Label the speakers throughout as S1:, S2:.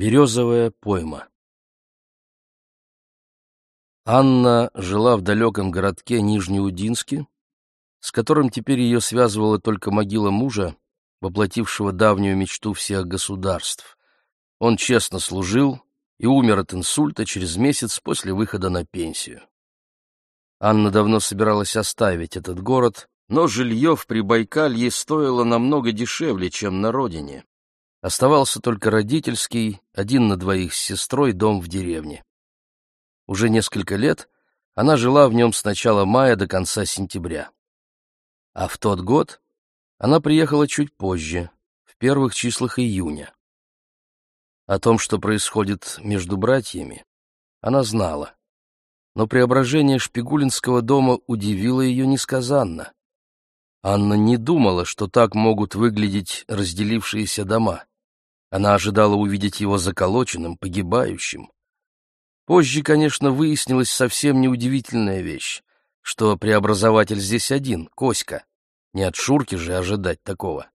S1: Березовая пойма Анна жила в далеком городке Нижнеудинске, с которым теперь ее связывала только могила мужа, воплотившего давнюю мечту всех государств. Он честно служил и умер от инсульта через месяц после выхода на пенсию. Анна давно собиралась оставить этот город, но жилье в Прибайкалье стоило намного дешевле, чем на родине. Оставался только родительский, один на двоих с сестрой, дом в деревне. Уже несколько лет она жила в нем с начала мая до конца сентября. А в тот год она приехала чуть позже, в первых числах июня. О том, что происходит между братьями, она знала. Но преображение Шпигулинского дома удивило ее несказанно. Анна не думала, что так могут выглядеть разделившиеся дома. Она ожидала увидеть его заколоченным, погибающим. Позже, конечно, выяснилась совсем неудивительная вещь, что преобразователь здесь один, Коська. Не от Шурки же ожидать такого.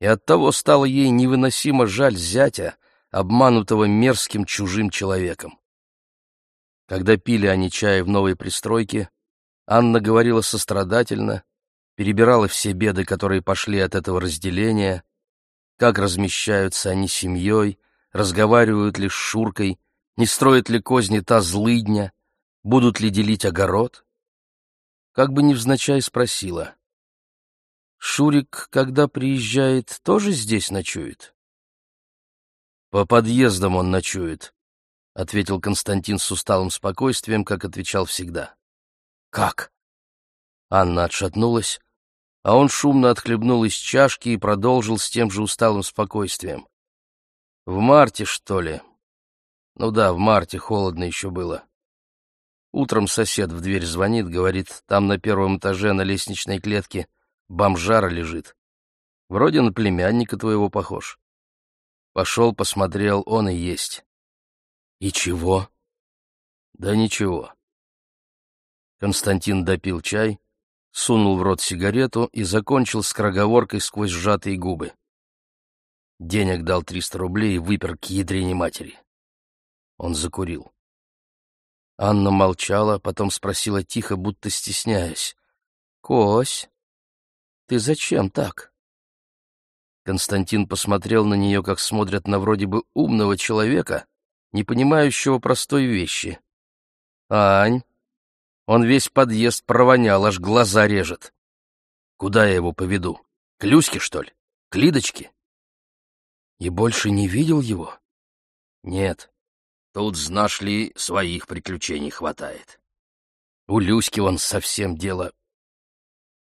S1: И оттого стало ей невыносимо жаль зятя, обманутого мерзким чужим человеком. Когда пили они чай в новой пристройке, Анна говорила сострадательно, перебирала все беды, которые пошли от этого разделения, как размещаются они семьей, разговаривают ли с Шуркой, не строит ли козни та злыдня, будут ли делить огород. Как бы невзначай спросила. «Шурик, когда приезжает, тоже здесь ночует?» «По подъездам он ночует», — ответил Константин с усталым спокойствием, как отвечал всегда. «Как?» Анна отшатнулась, а он шумно отхлебнул из чашки и продолжил с тем же усталым спокойствием. «В марте, что ли?» «Ну да, в марте холодно еще было. Утром сосед в дверь звонит, говорит, там на первом этаже на лестничной клетке бомжара лежит. Вроде на племянника твоего похож. Пошел, посмотрел, он и есть. И чего? Да ничего. Константин допил чай, сунул в рот сигарету и закончил скороговоркой сквозь сжатые губы. Денег дал триста рублей и выпер к ядрене матери. Он закурил. Анна молчала, потом спросила тихо, будто стесняясь. — Кось, ты зачем так? Константин посмотрел на нее, как смотрят на вроде бы умного человека, не понимающего простой вещи. «Ань, он весь подъезд провонял, аж глаза режет. Куда я его поведу? К Люське, что ли? К Лидочке?» «И больше не видел его?» «Нет. Тут, знаешь ли, своих приключений хватает. У Люськи он совсем дело...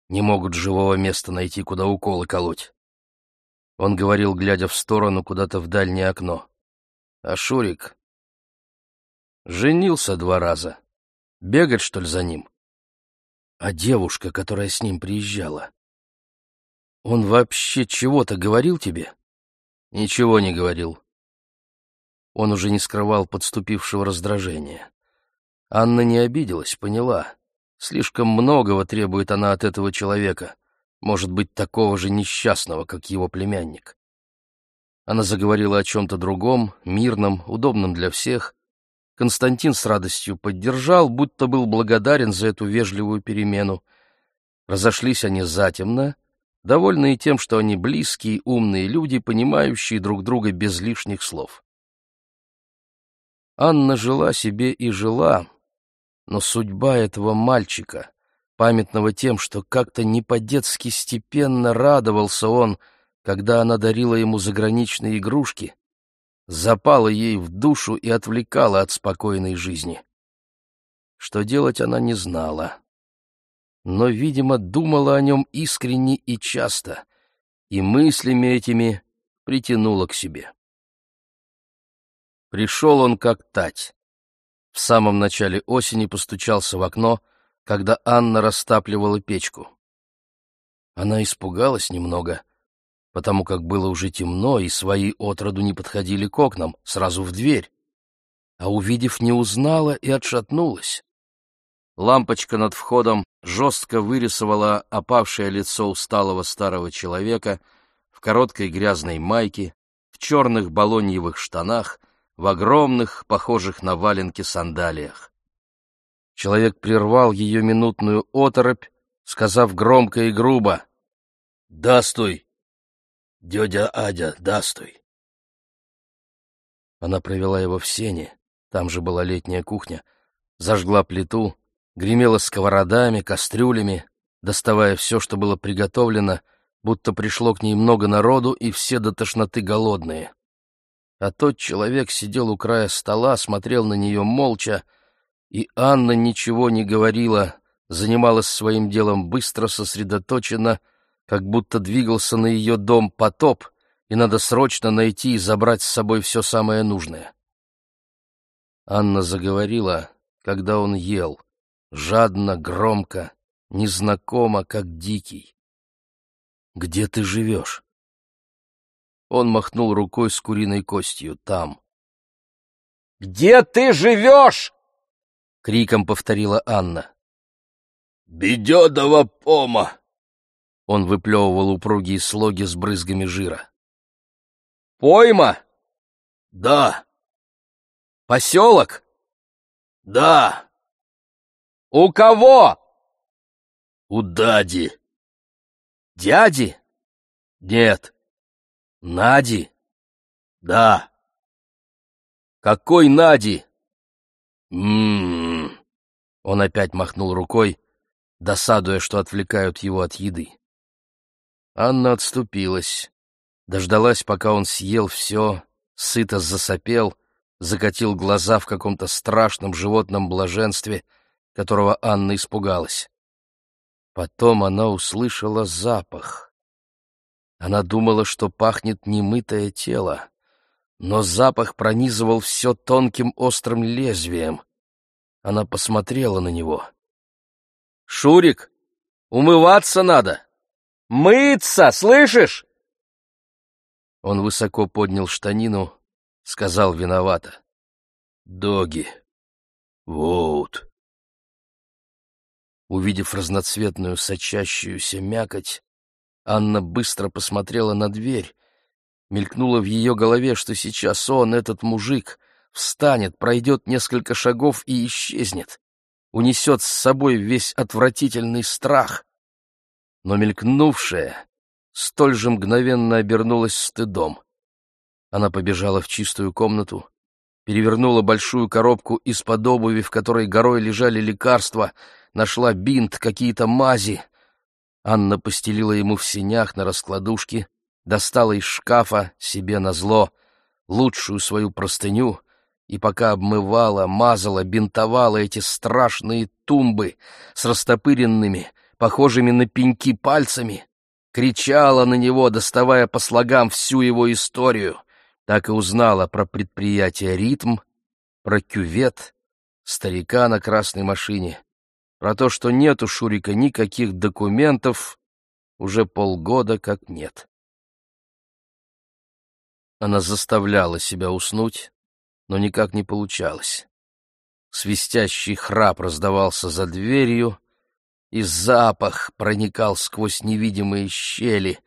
S1: Не могут живого места найти, куда уколы колоть. Он говорил, глядя в сторону, куда-то в дальнее окно. А Шурик женился два раза. Бегать, что ли, за ним? А девушка, которая с ним приезжала? Он вообще чего-то говорил тебе? Ничего не говорил. Он уже не скрывал подступившего раздражения. Анна не обиделась, поняла. Слишком многого требует она от этого человека может быть такого же несчастного, как его племянник. Она заговорила о чем-то другом, мирном, удобном для всех. Константин с радостью поддержал, будто был благодарен за эту вежливую перемену. Разошлись они затемно, довольные тем, что они близкие, умные люди, понимающие друг друга без лишних слов. Анна жила себе и жила, но судьба этого мальчика, памятного тем, что как-то не по-детски степенно радовался он, когда она дарила ему заграничные игрушки, запала ей в душу и отвлекала от спокойной жизни. Что делать она не знала, но, видимо, думала о нем искренне и часто, и мыслями этими притянула к себе. Пришел он как тать. В самом начале осени постучался в окно — когда Анна растапливала печку. Она испугалась немного, потому как было уже темно, и свои отроду не подходили к окнам, сразу в дверь. А увидев, не узнала и отшатнулась. Лампочка над входом жестко вырисовала опавшее лицо усталого старого человека в короткой грязной майке, в черных балоньевых штанах, в огромных, похожих на валенки сандалиях. Человек прервал ее минутную оторопь, сказав громко и грубо «Да, стой! Дядя Адя, да, стой!» Она провела его в сене, там же была летняя кухня, зажгла плиту, гремела сковородами, кастрюлями, доставая все, что было приготовлено, будто пришло к ней много народу, и все до тошноты голодные. А тот человек сидел у края стола, смотрел на нее молча, и Анна ничего не говорила, занималась своим делом быстро, сосредоточенно, как будто двигался на ее дом потоп, и надо срочно найти и забрать с собой все самое нужное. Анна заговорила, когда он ел, жадно, громко, незнакомо, как дикий. «Где ты живешь?» Он махнул рукой с куриной костью. «Там».
S2: «Где ты живешь?»
S1: — криком повторила Анна.
S2: «Бедёдова пома!»
S1: Он выплевывал упругие слоги с брызгами жира.
S2: «Пойма?»
S1: «Да».
S2: «Поселок?»
S1: «Да».
S2: «У кого?»
S1: «У Дади».
S2: «Дяди?»
S1: «Нет». «Нади?»
S2: «Да».
S1: «Какой Нади?»
S2: «М-м-м».
S1: Он опять махнул рукой, досадуя, что отвлекают его от еды. Анна отступилась, дождалась, пока он съел все, сыто засопел, закатил глаза в каком-то страшном животном блаженстве, которого Анна испугалась. Потом она услышала запах. Она думала, что пахнет немытое тело, но запах пронизывал все тонким острым лезвием. Она посмотрела на него.
S2: «Шурик, умываться надо! Мыться, слышишь?»
S1: Он высоко поднял штанину, сказал виновато. «Доги! Вот!» Увидев разноцветную сочащуюся мякоть, Анна быстро посмотрела на дверь. Мелькнуло в ее голове, что сейчас он, этот мужик, встанет, пройдет несколько шагов и исчезнет, унесет с собой весь отвратительный страх. Но мелькнувшее столь же мгновенно обернулась стыдом. Она побежала в чистую комнату, перевернула большую коробку из-под обуви, в которой горой лежали лекарства, нашла бинт, какие-то мази. Анна постелила ему в синях на раскладушке, достала из шкафа себе назло лучшую свою простыню и пока обмывала, мазала, бинтовала эти страшные тумбы с растопыренными, похожими на пеньки пальцами, кричала на него, доставая по слогам всю его историю. Так и узнала про предприятие «Ритм», про кювет, старика на красной машине, про то, что нет у Шурика никаких документов, уже полгода как нет. Она заставляла себя уснуть, но никак не получалось. Свистящий храп раздавался за дверью, и запах проникал сквозь невидимые щели,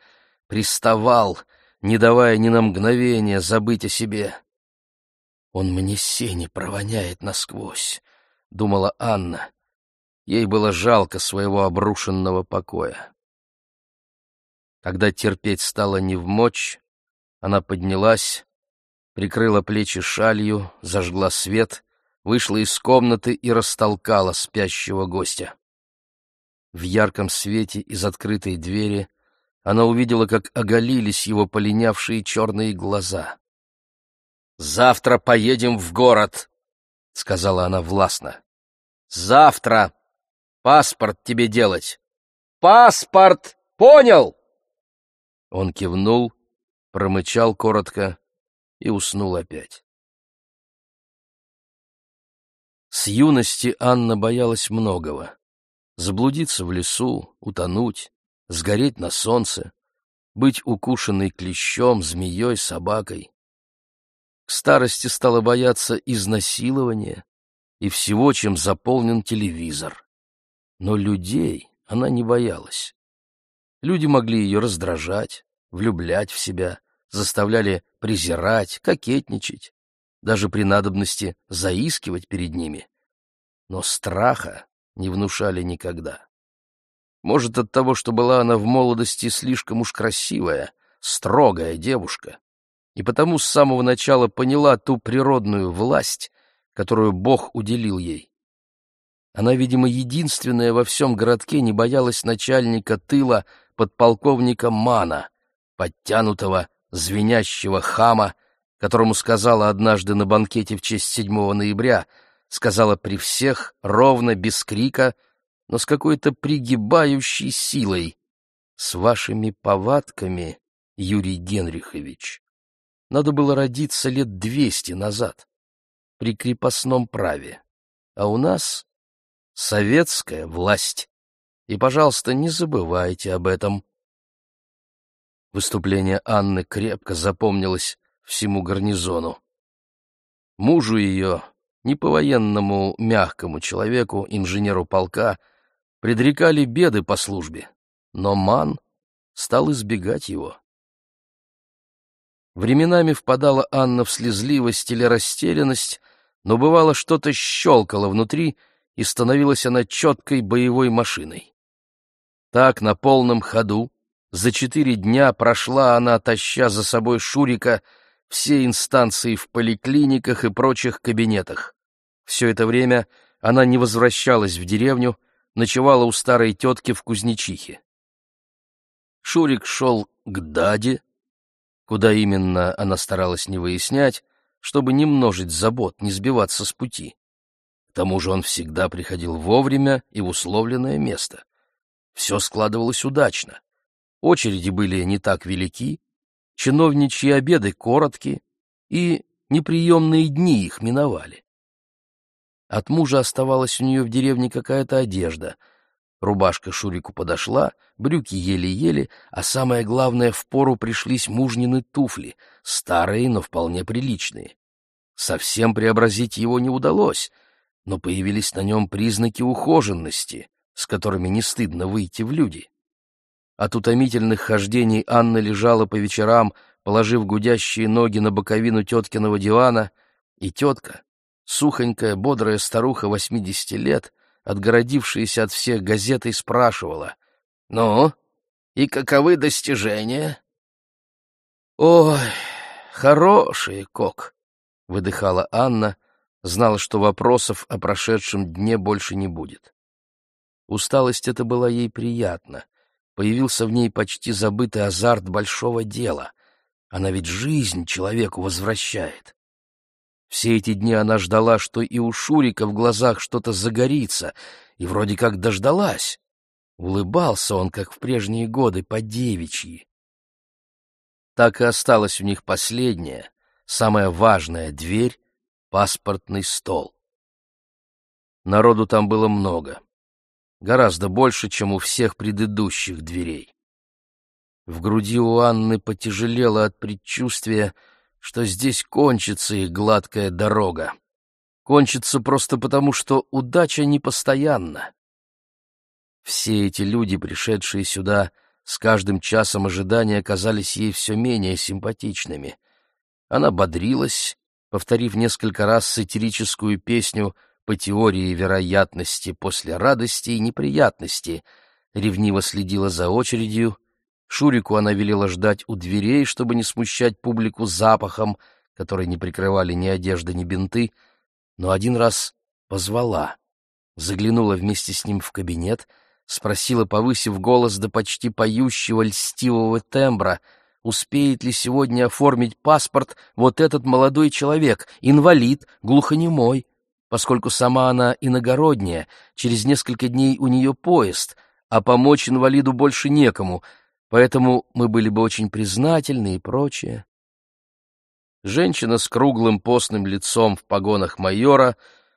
S1: приставал, не давая ни на мгновение забыть о себе. «Он мне сени провоняет насквозь», — думала Анна. Ей было жалко своего обрушенного покоя. Когда терпеть стало невмочь, она поднялась, прикрыла плечи шалью, зажгла свет, вышла из комнаты и растолкала спящего гостя. В ярком свете из открытой двери она увидела, как оголились его полинявшие черные глаза. «Завтра поедем в город», — сказала она властно. «Завтра! Паспорт тебе делать!»
S2: «Паспорт! Понял!»
S1: Он кивнул, промычал коротко и уснул опять. С юности Анна боялась многого заблудиться в лесу, утонуть, сгореть на солнце, быть укушенной клещом, змеей, собакой. К старости стала бояться изнасилования и всего, чем заполнен телевизор. Но людей она не боялась. Люди могли ее раздражать, влюблять в себя, заставляли презирать, кокетничать, даже при надобности заискивать перед ними. Но страха не внушали никогда. Может, от того, что была она в молодости слишком уж красивая, строгая девушка, и потому с самого начала поняла ту природную власть, которую Бог уделил ей. Она, видимо, единственная во всем городке не боялась начальника тыла подполковника Мана, подтянутого, звенящего хама, которому сказала однажды на банкете в честь 7 ноября, сказала при всех, ровно, без крика, но с какой-то пригибающей силой. «С вашими повадками, Юрий Генрихович, надо было родиться лет двести назад, при крепостном праве, а у нас советская власть. И, пожалуйста, не забывайте об этом». Выступление Анны крепко запомнилось всему гарнизону. Мужу ее, не по-военному мягкому человеку, инженеру полка, предрекали беды по службе, но Ман стал избегать его. Временами впадала Анна в слезливость или растерянность, но бывало что-то щелкало внутри, и становилась она четкой боевой машиной. Так, на полном ходу, за четыре дня прошла она, таща за собой Шурика, все инстанции в поликлиниках и прочих кабинетах. Все это время она не возвращалась в деревню, ночевала у старой тетки в Кузнечихе. Шурик шел к Даде, куда именно она старалась не выяснять, чтобы не множить забот, не сбиваться с пути. К тому же он всегда приходил вовремя и в условленное место. Все складывалось удачно. Очереди были не так велики, чиновничьи обеды короткие, и неприемные дни их миновали. От мужа оставалась у нее в деревне какая-то одежда. Рубашка Шурику подошла, брюки еле-еле, а самое главное, в пору пришлись мужнины туфли, старые, но вполне приличные. Совсем преобразить его не удалось, но появились на нем признаки ухоженности, с которыми не стыдно выйти в люди. От утомительных хождений Анна лежала по вечерам, положив гудящие ноги на боковину теткиного дивана, и тетка, сухонькая, бодрая старуха восьмидесяти лет, отгородившаяся от всех газетой, спрашивала, «Ну, и каковы достижения?» «Ой, хорошие, Кок!» — выдыхала Анна, знала, что вопросов о прошедшем дне больше не будет. Усталость эта была ей приятна — Появился в ней почти забытый азарт большого дела. Она ведь жизнь человеку возвращает. Все эти дни она ждала, что и у Шурика в глазах что-то загорится, и вроде как дождалась. Улыбался он, как в прежние годы, по девичьи. Так и осталась у них последняя, самая важная дверь — паспортный стол. Народу там было много гораздо больше, чем у всех предыдущих дверей. В груди у Анны потяжелело от предчувствия, что здесь кончится их гладкая дорога. Кончится просто потому, что удача непостоянна. Все эти люди, пришедшие сюда, с каждым часом ожидания казались ей все менее симпатичными. Она бодрилась, повторив несколько раз сатирическую песню по теории вероятности после радости и неприятности, ревниво следила за очередью. Шурику она велела ждать у дверей, чтобы не смущать публику запахом, который не прикрывали ни одежда, ни бинты, но один раз позвала. Заглянула вместе с ним в кабинет, спросила, повысив голос до почти поющего льстивого тембра, успеет ли сегодня оформить паспорт вот этот молодой человек, инвалид, глухонемой, поскольку сама она иногородняя, через несколько дней у нее поезд, а помочь инвалиду больше некому, поэтому мы были бы очень признательны и прочее. Женщина с круглым постным лицом в погонах майора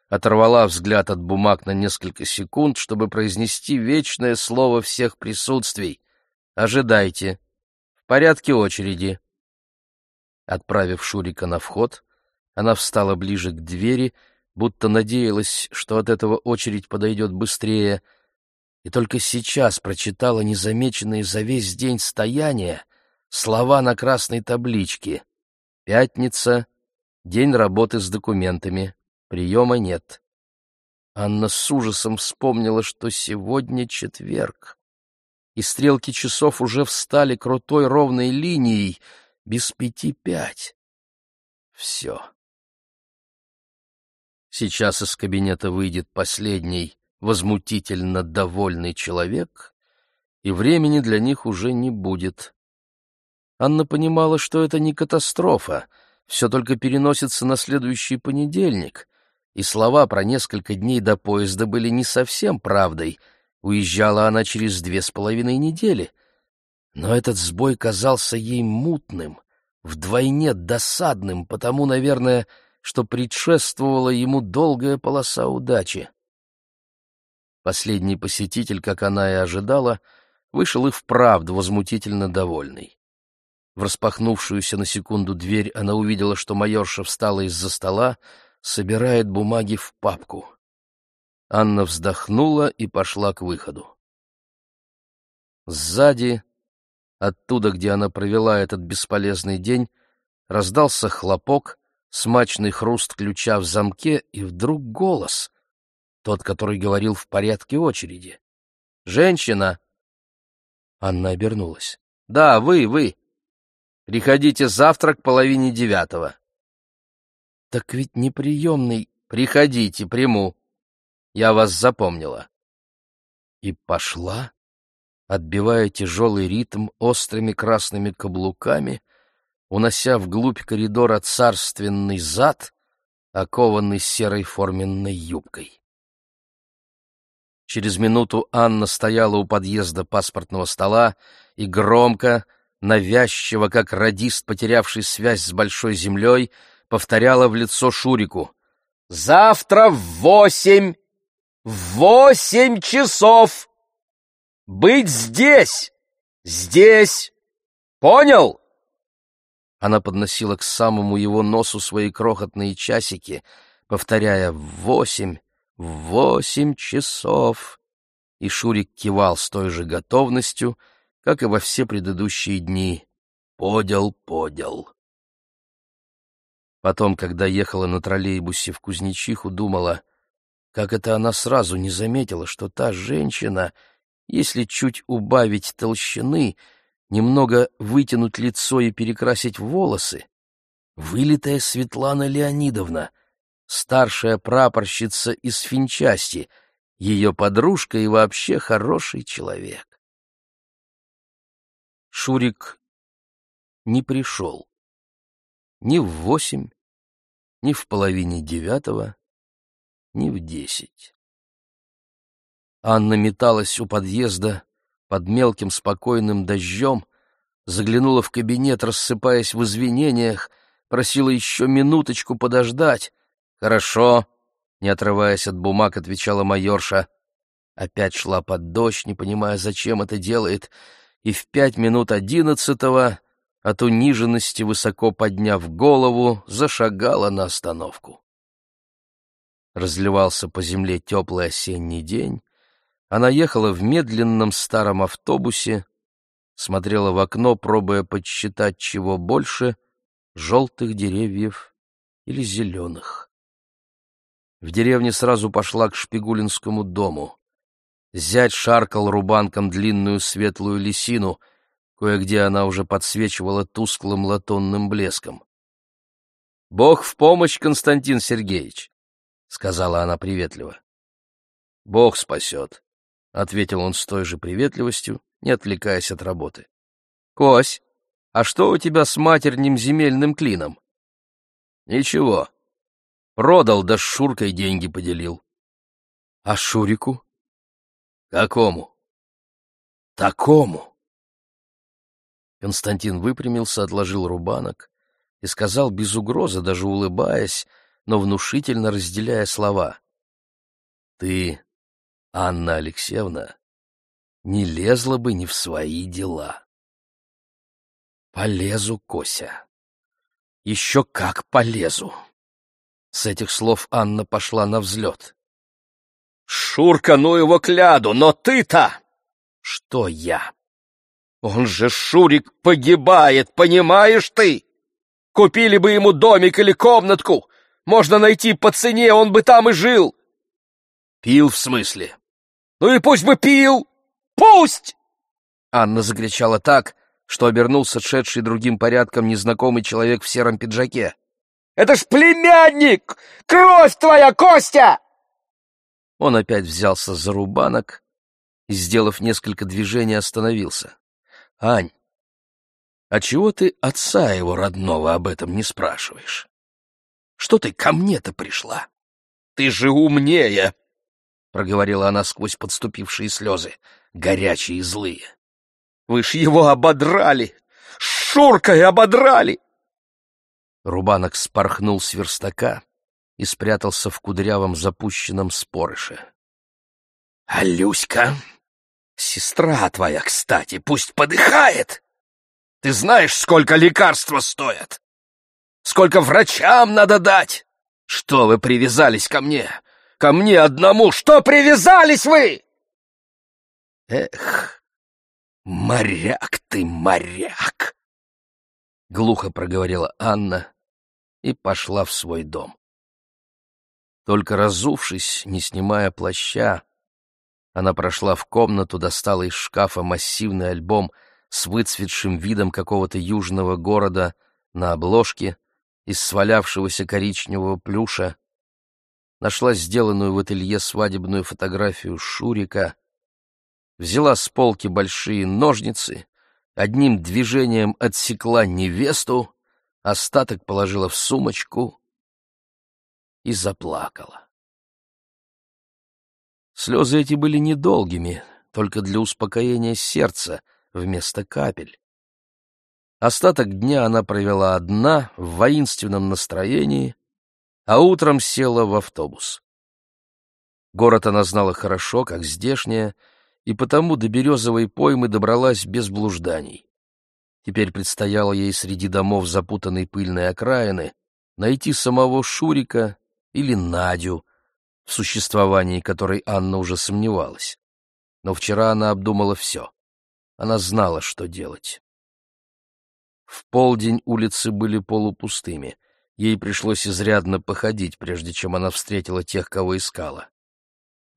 S1: оторвала взгляд от бумаг на несколько секунд, чтобы произнести вечное слово всех присутствий. «Ожидайте. В порядке очереди». Отправив Шурика на вход, она встала ближе к двери будто надеялась, что от этого очередь подойдет быстрее, и только сейчас прочитала незамеченные за весь день стояния слова на красной табличке. Пятница, день работы с документами, приема нет. Анна с ужасом вспомнила, что сегодня четверг, и стрелки часов уже встали крутой ровной линией без пяти пять. Все. Сейчас из кабинета выйдет последний, возмутительно довольный человек, и времени для них уже не будет. Анна понимала, что это не катастрофа, все только переносится на следующий понедельник, и слова про несколько дней до поезда были не совсем правдой. Уезжала она через две с половиной недели. Но этот сбой казался ей мутным, вдвойне досадным, потому, наверное, что предшествовала ему долгая полоса удачи. Последний посетитель, как она и ожидала, вышел и вправду возмутительно довольный. В распахнувшуюся на секунду дверь она увидела, что майорша встала из-за стола, собирает бумаги в папку. Анна вздохнула и пошла к выходу. Сзади, оттуда, где она провела этот бесполезный день, раздался хлопок, смачный хруст ключа в замке и вдруг голос, тот, который говорил в порядке очереди. «Женщина!» Анна обернулась. «Да, вы, вы! Приходите завтра к половине девятого». «Так ведь неприемный...» «Приходите, приму. Я вас запомнила». И пошла, отбивая тяжелый ритм острыми красными каблуками, унося вглубь коридора царственный зад, окованный серой форменной юбкой. Через минуту Анна стояла у подъезда паспортного стола и громко, навязчиво, как радист, потерявший связь с большой землей, повторяла в лицо Шурику. «Завтра в восемь! Восемь часов! Быть здесь! Здесь! Понял?» Она подносила к самому его носу свои крохотные часики, повторяя «в восемь, в восемь часов». И Шурик кивал с той же готовностью, как и во все предыдущие дни. «Подел, подел». Потом, когда ехала на троллейбусе в Кузнечиху, думала, как это она сразу не заметила, что та женщина, если чуть убавить толщины, немного вытянуть лицо и перекрасить волосы, вылитая Светлана Леонидовна, старшая прапорщица из финчасти, ее подружка и вообще хороший человек. Шурик не пришел ни в восемь, ни в половине девятого, ни в десять. Анна металась у подъезда под мелким спокойным дождем, заглянула в кабинет, рассыпаясь в извинениях, просила еще минуточку подождать. «Хорошо», — не отрываясь от бумаг, отвечала майорша. Опять шла под дождь, не понимая, зачем это делает, и в пять минут одиннадцатого от униженности, высоко подняв голову, зашагала на остановку. Разливался по земле теплый осенний день. Она ехала в медленном старом автобусе, смотрела в окно, пробуя подсчитать, чего больше — желтых деревьев или зеленых. В деревне сразу пошла к Шпигулинскому дому. Зять шаркал рубанком длинную светлую лисину — Кое-где она уже подсвечивала тусклым латунным блеском. — Бог в помощь, Константин Сергеевич! — сказала она приветливо. — Бог спасет, — ответил он с той же приветливостью, не отвлекаясь от работы. — Кось, а что у тебя с матерним земельным клином? — Ничего. Продал, да с Шуркой деньги поделил. — А Шурику? — Какому? — Такому. Константин выпрямился, отложил рубанок и сказал без угрозы, даже улыбаясь, но внушительно разделяя слова. «Ты, Анна Алексеевна, не лезла бы ни в свои дела». «Полезу, Кося. Еще как полезу!» С этих слов Анна пошла на взлет. «Шурка, ну его кляду, но ты-то...» «Что я?»
S2: Он же, Шурик, погибает, понимаешь ты? Купили бы ему домик или комнатку. Можно найти по цене, он бы там и жил.
S1: Пил в смысле?
S2: Ну и пусть бы пил! Пусть!
S1: Анна закричала так, что обернулся шедший другим порядком незнакомый человек в сером пиджаке.
S2: «Это ж племянник! Кровь твоя, Костя!»
S1: Он опять взялся за рубанок и, сделав несколько движений, остановился. «Ань, а чего ты отца его родного об этом не спрашиваешь? Что ты ко мне-то пришла?
S2: Ты же умнее!»
S1: — проговорила она сквозь подступившие слезы, горячие и злые.
S2: «Вы ж его ободрали! Шуркой ободрали!»
S1: Рубанок спорхнул с верстака и спрятался в кудрявом запущенном спорыше.
S2: — А Люська, сестра твоя, кстати, пусть подыхает! Ты знаешь, сколько лекарства стоят? Сколько врачам надо дать? Что вы привязались ко мне? Ко мне одному! Что привязались вы?
S1: Эх, моряк ты, моряк! Глухо проговорила Анна и пошла в свой дом. Только разувшись, не снимая плаща, она прошла в комнату, достала из шкафа массивный альбом с выцветшим видом какого-то южного города на обложке из свалявшегося коричневого плюша, нашла сделанную в ателье свадебную фотографию Шурика, взяла с полки большие ножницы, одним движением отсекла невесту, остаток положила в сумочку и заплакала. Слезы эти были недолгими, только для успокоения сердца вместо капель. Остаток дня она провела одна, в воинственном настроении, а утром села в автобус. Город она знала хорошо, как здешняя, и потому до березовой поймы добралась без блужданий. Теперь предстояло ей среди домов запутанной пыльной окраины найти самого Шурика или Надю, в существовании которой Анна уже сомневалась. Но вчера она обдумала все. Она знала, что делать. В полдень улицы были полупустыми — Ей пришлось изрядно походить, прежде чем она встретила тех, кого искала.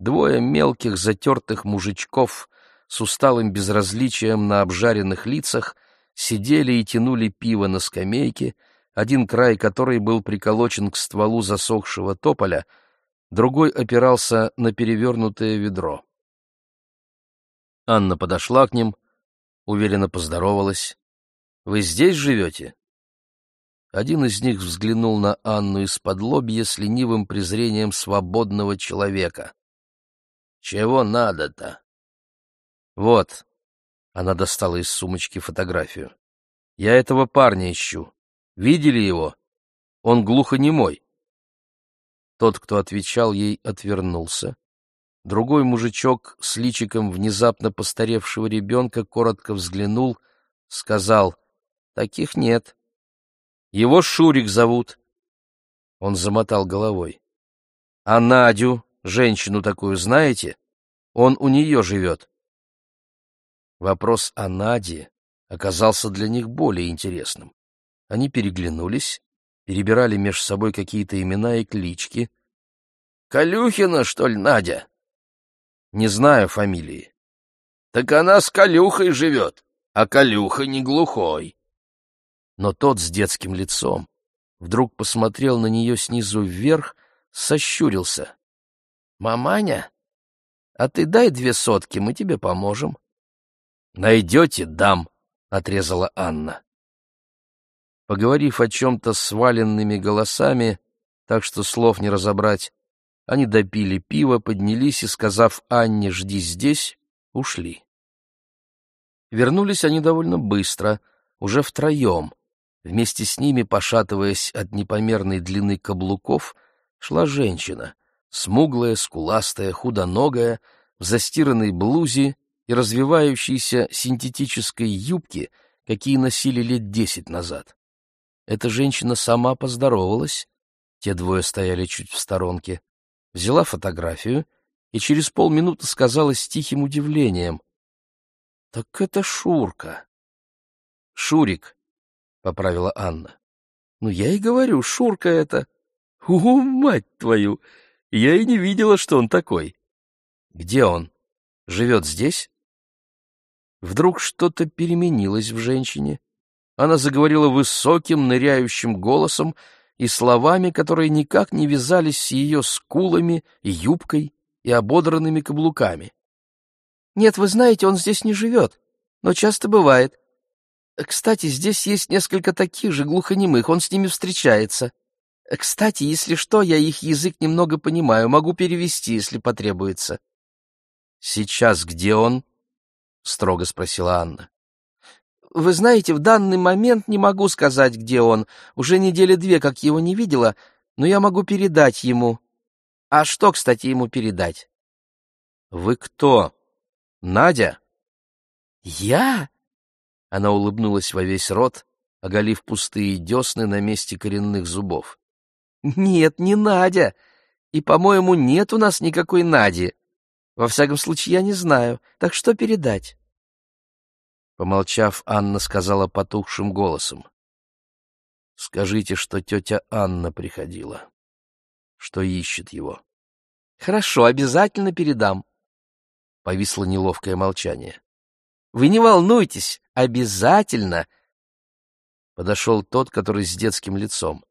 S1: Двое мелких затертых мужичков с усталым безразличием на обжаренных лицах сидели и тянули пиво на скамейке, один край которой был приколочен к стволу засохшего тополя, другой опирался на перевернутое ведро. Анна подошла к ним, уверенно поздоровалась. — Вы здесь живете? Один из них взглянул на Анну из-под лобья с ленивым презрением свободного человека. «Чего надо-то?» «Вот», — она достала из сумочки фотографию. «Я этого парня ищу. Видели его? Он глухонемой». Тот, кто отвечал ей, отвернулся. Другой мужичок с личиком внезапно постаревшего ребенка коротко взглянул, сказал «Таких нет». Его Шурик зовут. Он замотал головой. А Надю, женщину такую, знаете? Он у нее живет. Вопрос о Наде оказался для них более интересным. Они переглянулись, перебирали меж собой какие-то имена и клички. «Калюхина, что ли, Надя?» «Не знаю фамилии». «Так она с Калюхой живет, а Калюха не глухой» но тот с детским лицом вдруг посмотрел на нее снизу вверх, сощурился. — Маманя, а ты дай две сотки, мы тебе поможем. — Найдете, дам, — отрезала Анна. Поговорив о чем-то сваленными голосами, так что слов не разобрать, они допили пиво, поднялись и, сказав Анне «жди здесь», ушли. Вернулись они довольно быстро, уже втроем, Вместе с ними, пошатываясь от непомерной длины каблуков, шла женщина, смуглая, скуластая, худоногая, в застиранной блузе и развивающейся синтетической юбке, какие носили лет десять назад. Эта женщина сама поздоровалась, те двое стояли чуть в сторонке, взяла фотографию и через полминуты сказала с тихим удивлением. Так это Шурка. Шурик, — поправила Анна. Ну, я и говорю, Шурка это. У, мать твою! Я и не видела, что он такой. Где он? Живет здесь? Вдруг что-то переменилось в женщине. Она заговорила высоким, ныряющим голосом и словами, которые никак не вязались с ее скулами, юбкой и ободранными каблуками. «Нет, вы знаете, он здесь не живет, но часто бывает. Кстати, здесь есть несколько таких же глухонемых, он с ними встречается. Кстати, если что, я их язык немного понимаю, могу перевести, если потребуется». «Сейчас где он?» — строго спросила Анна. «Вы знаете, в данный момент не могу сказать, где он. Уже недели две, как его не видела, но я могу передать ему. А что, кстати, ему передать?» «Вы кто? Надя?» «Я?» Она улыбнулась во весь рот, оголив пустые десны на месте коренных зубов. «Нет, не Надя. И, по-моему, нет у нас никакой Нади. Во всяком случае, я не знаю. Так что передать?» Помолчав, Анна сказала потухшим голосом. «Скажите, что тетя Анна приходила, что ищет его». «Хорошо, обязательно передам». Повисло неловкое молчание. «Вы не волнуйтесь, обязательно!» Подошел тот, который с детским лицом.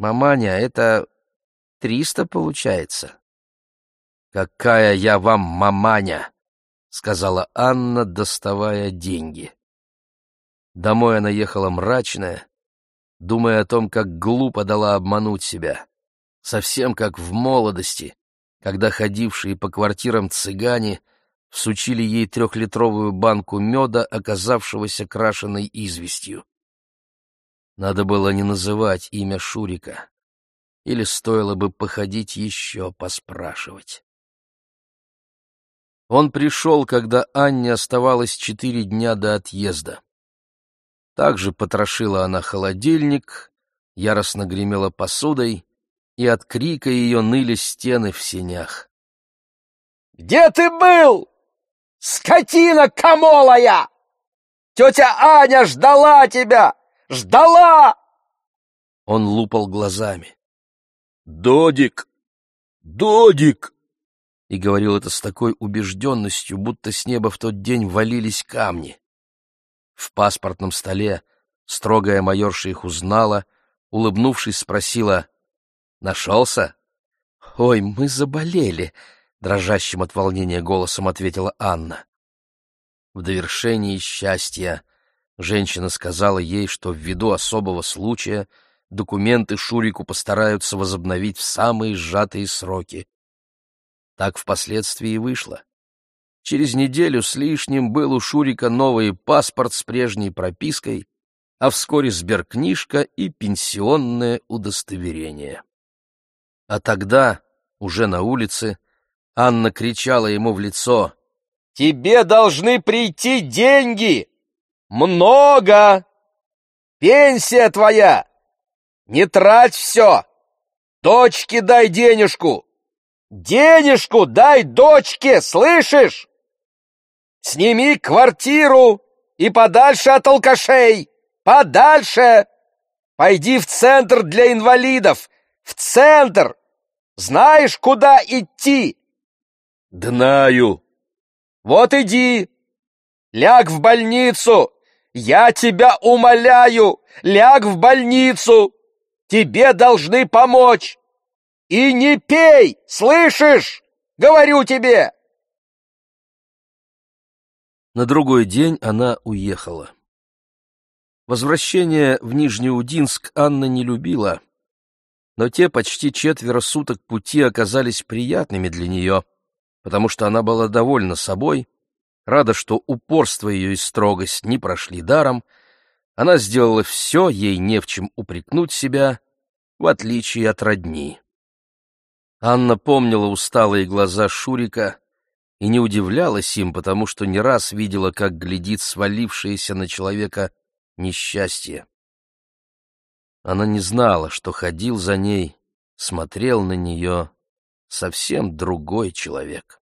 S1: «Маманя, это триста получается?» «Какая я вам маманя!» — сказала Анна, доставая деньги. Домой она ехала мрачная, думая о том, как глупо дала обмануть себя. Совсем как в молодости, когда ходившие по квартирам цыгане всучили ей трехлитровую банку меда, оказавшегося крашеной известью. Надо было не называть имя Шурика, или стоило бы походить еще поспрашивать. Он пришел, когда Анне оставалось четыре дня до отъезда. Также потрошила она холодильник, яростно гремела посудой, и от крика ее ныли стены в сенях.
S2: «Где ты был, скотина комолая? Тетя Аня ждала тебя! Ждала!»
S1: Он лупал глазами. «Додик! Додик!» и говорил это с такой убежденностью, будто с неба в тот день валились камни. В паспортном столе строгая майорша их узнала, улыбнувшись, спросила «Нашелся?» «Ой, мы заболели», — дрожащим от волнения голосом ответила Анна. В довершении счастья женщина сказала ей, что ввиду особого случая документы Шурику постараются возобновить в самые сжатые сроки. Так впоследствии и вышло. Через неделю с лишним был у Шурика новый паспорт с прежней пропиской, а вскоре сберкнижка и пенсионное удостоверение. А тогда, уже на улице, Анна кричала ему в лицо «Тебе должны прийти деньги! Много! Пенсия твоя! Не трать все! Дочке дай денежку! Денежку дай дочке, слышишь? Сними квартиру и подальше от алкашей, подальше. Пойди в центр для инвалидов, в центр. Знаешь, куда идти? Знаю. Вот иди. Ляг в больницу. Я тебя умоляю, ляг в больницу. Тебе должны помочь. И не пей, слышишь? Говорю тебе!» На другой день она уехала. Возвращение в Нижнеудинск Анна не любила, но те почти четверо суток пути оказались приятными для нее, потому что она была довольна собой, рада, что упорство ее и строгость не прошли даром, она сделала все, ей не в чем упрекнуть себя, в отличие от родни. Анна помнила усталые глаза Шурика и не удивлялась им, потому что не раз видела, как глядит свалившееся на человека несчастье. Она не знала, что ходил за ней, смотрел на нее совсем другой человек.